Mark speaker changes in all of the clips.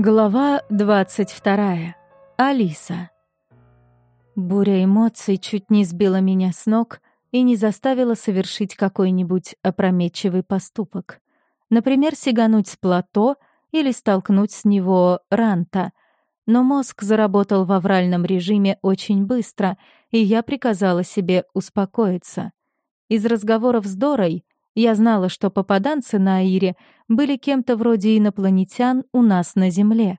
Speaker 1: Глава 22. Алиса. Буря эмоций чуть не сбила меня с ног и не заставила совершить какой-нибудь опрометчивый поступок. Например, сигануть с плато или столкнуть с него ранта. Но мозг заработал в авральном режиме очень быстро, и я приказала себе успокоиться. Из разговоров с Дорой я знала, что попаданцы на Аире были кем-то вроде инопланетян у нас на Земле.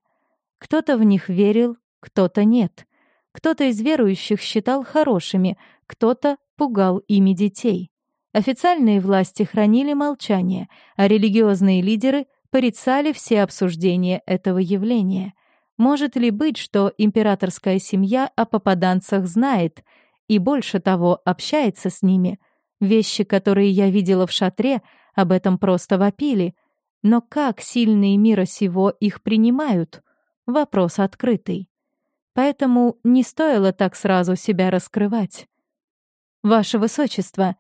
Speaker 1: Кто-то в них верил, кто-то нет. Кто-то из верующих считал хорошими, кто-то пугал ими детей. Официальные власти хранили молчание, а религиозные лидеры порицали все обсуждения этого явления. Может ли быть, что императорская семья о попаданцах знает и, больше того, общается с ними — Вещи, которые я видела в шатре, об этом просто вопили. Но как сильные мира сего их принимают? Вопрос открытый. Поэтому не стоило так сразу себя раскрывать. «Ваше Высочество!»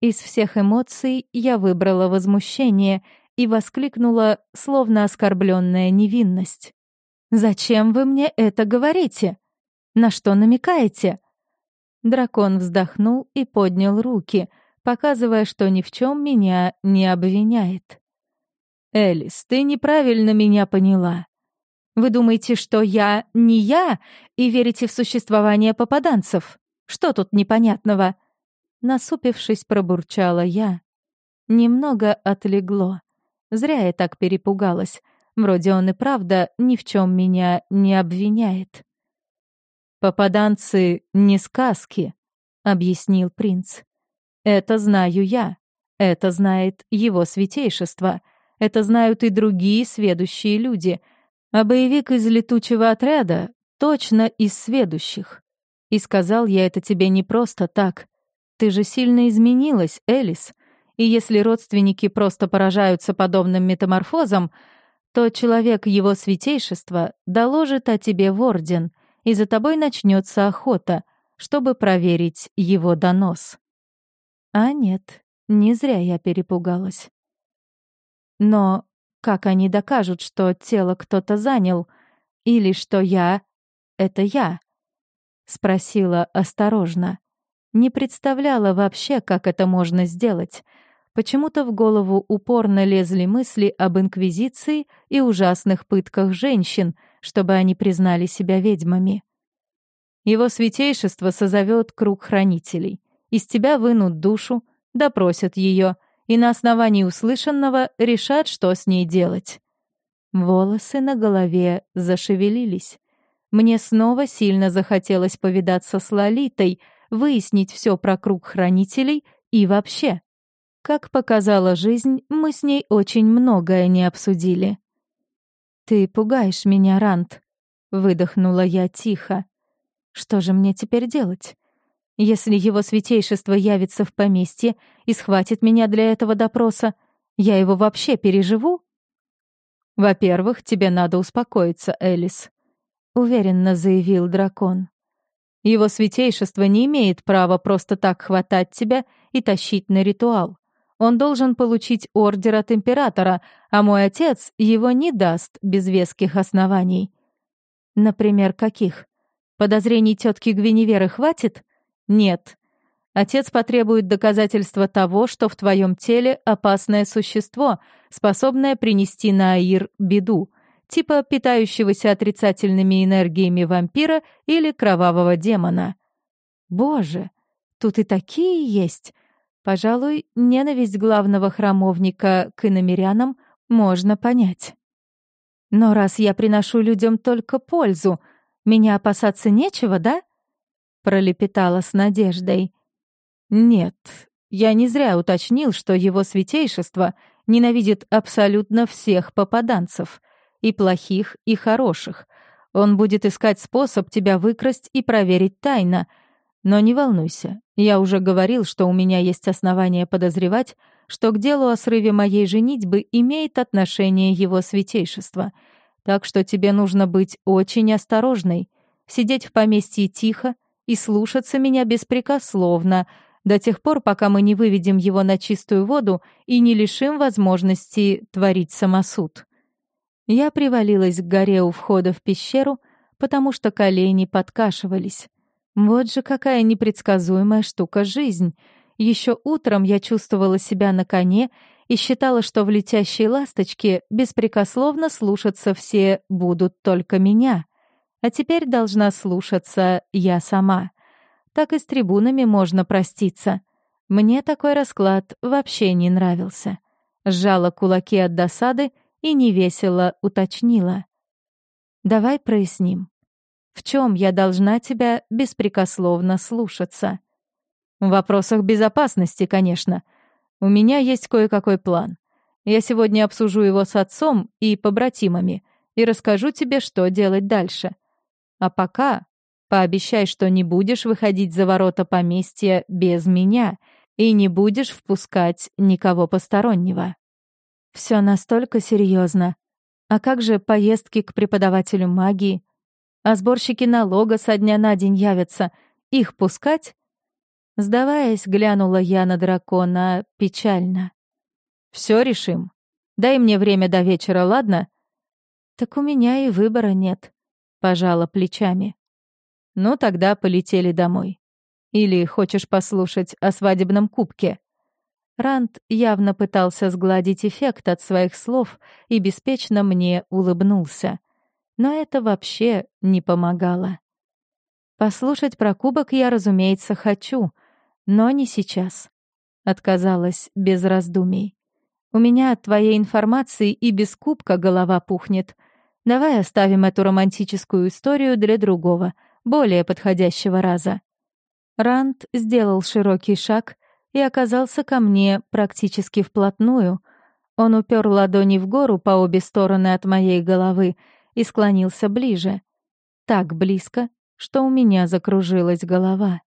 Speaker 1: Из всех эмоций я выбрала возмущение и воскликнула, словно оскорбленная невинность. «Зачем вы мне это говорите? На что намекаете?» Дракон вздохнул и поднял руки, показывая, что ни в чем меня не обвиняет. «Элис, ты неправильно меня поняла. Вы думаете, что я не я и верите в существование попаданцев? Что тут непонятного?» Насупившись, пробурчала я. Немного отлегло. Зря я так перепугалась. Вроде он и правда ни в чем меня не обвиняет. «Попаданцы не сказки», — объяснил принц. «Это знаю я. Это знает его святейшество. Это знают и другие сведущие люди. А боевик из летучего отряда точно из сведущих. И сказал я это тебе не просто так. Ты же сильно изменилась, Элис. И если родственники просто поражаются подобным метаморфозам, то человек его святейшества доложит о тебе в орден — и за тобой начнется охота, чтобы проверить его донос. А нет, не зря я перепугалась. Но как они докажут, что тело кто-то занял, или что я — это я? Спросила осторожно. Не представляла вообще, как это можно сделать. Почему-то в голову упорно лезли мысли об инквизиции и ужасных пытках женщин — чтобы они признали себя ведьмами. Его святейшество созовет круг хранителей. Из тебя вынут душу, допросят ее и на основании услышанного решат, что с ней делать. Волосы на голове зашевелились. Мне снова сильно захотелось повидаться с Лолитой, выяснить все про круг хранителей и вообще. Как показала жизнь, мы с ней очень многое не обсудили. «Ты пугаешь меня, Рант», — выдохнула я тихо. «Что же мне теперь делать? Если его святейшество явится в поместье и схватит меня для этого допроса, я его вообще переживу?» «Во-первых, тебе надо успокоиться, Элис», — уверенно заявил дракон. «Его святейшество не имеет права просто так хватать тебя и тащить на ритуал. Он должен получить ордер от императора, а мой отец его не даст без веских оснований. Например, каких? Подозрений тетки Гвиневеры хватит? Нет. Отец потребует доказательства того, что в твоем теле опасное существо, способное принести на Аир беду, типа питающегося отрицательными энергиями вампира или кровавого демона. Боже, тут и такие есть. Пожалуй, ненависть главного храмовника к иномерянам можно понять. Но раз я приношу людям только пользу, меня опасаться нечего, да? Пролепетала с надеждой. Нет, я не зря уточнил, что его святейшество ненавидит абсолютно всех попаданцев, и плохих, и хороших. Он будет искать способ тебя выкрасть и проверить тайно — но не волнуйся, я уже говорил, что у меня есть основания подозревать, что к делу о срыве моей женитьбы имеет отношение его святейшество. Так что тебе нужно быть очень осторожной, сидеть в поместье тихо и слушаться меня беспрекословно до тех пор, пока мы не выведем его на чистую воду и не лишим возможности творить самосуд. Я привалилась к горе у входа в пещеру, потому что колени подкашивались. Вот же какая непредсказуемая штука жизнь. Еще утром я чувствовала себя на коне и считала, что в летящей ласточке беспрекословно слушаться все будут только меня. А теперь должна слушаться я сама. Так и с трибунами можно проститься. Мне такой расклад вообще не нравился. Сжала кулаки от досады и невесело уточнила. «Давай проясним. В чем я должна тебя беспрекословно слушаться?» «В вопросах безопасности, конечно», у меня есть кое-какой план. Я сегодня обсужу его с отцом и побратимами и расскажу тебе, что делать дальше. А пока пообещай, что не будешь выходить за ворота поместья без меня и не будешь впускать никого постороннего. Все настолько серьезно. А как же поездки к преподавателю магии? А сборщики налога со дня на день явятся. Их пускать? Сдаваясь, глянула я на дракона печально. Все решим. Дай мне время до вечера, ладно?» «Так у меня и выбора нет», — пожала плечами. «Ну, тогда полетели домой. Или хочешь послушать о свадебном кубке?» Ранд явно пытался сгладить эффект от своих слов и беспечно мне улыбнулся. Но это вообще не помогало. Послушать про кубок я, разумеется, хочу, но не сейчас. Отказалась без раздумий. У меня от твоей информации и без кубка голова пухнет. Давай оставим эту романтическую историю для другого, более подходящего раза. Ранд сделал широкий шаг и оказался ко мне практически вплотную. Он упер ладони в гору по обе стороны от моей головы и склонился ближе. Так близко, что у меня закружилась голова.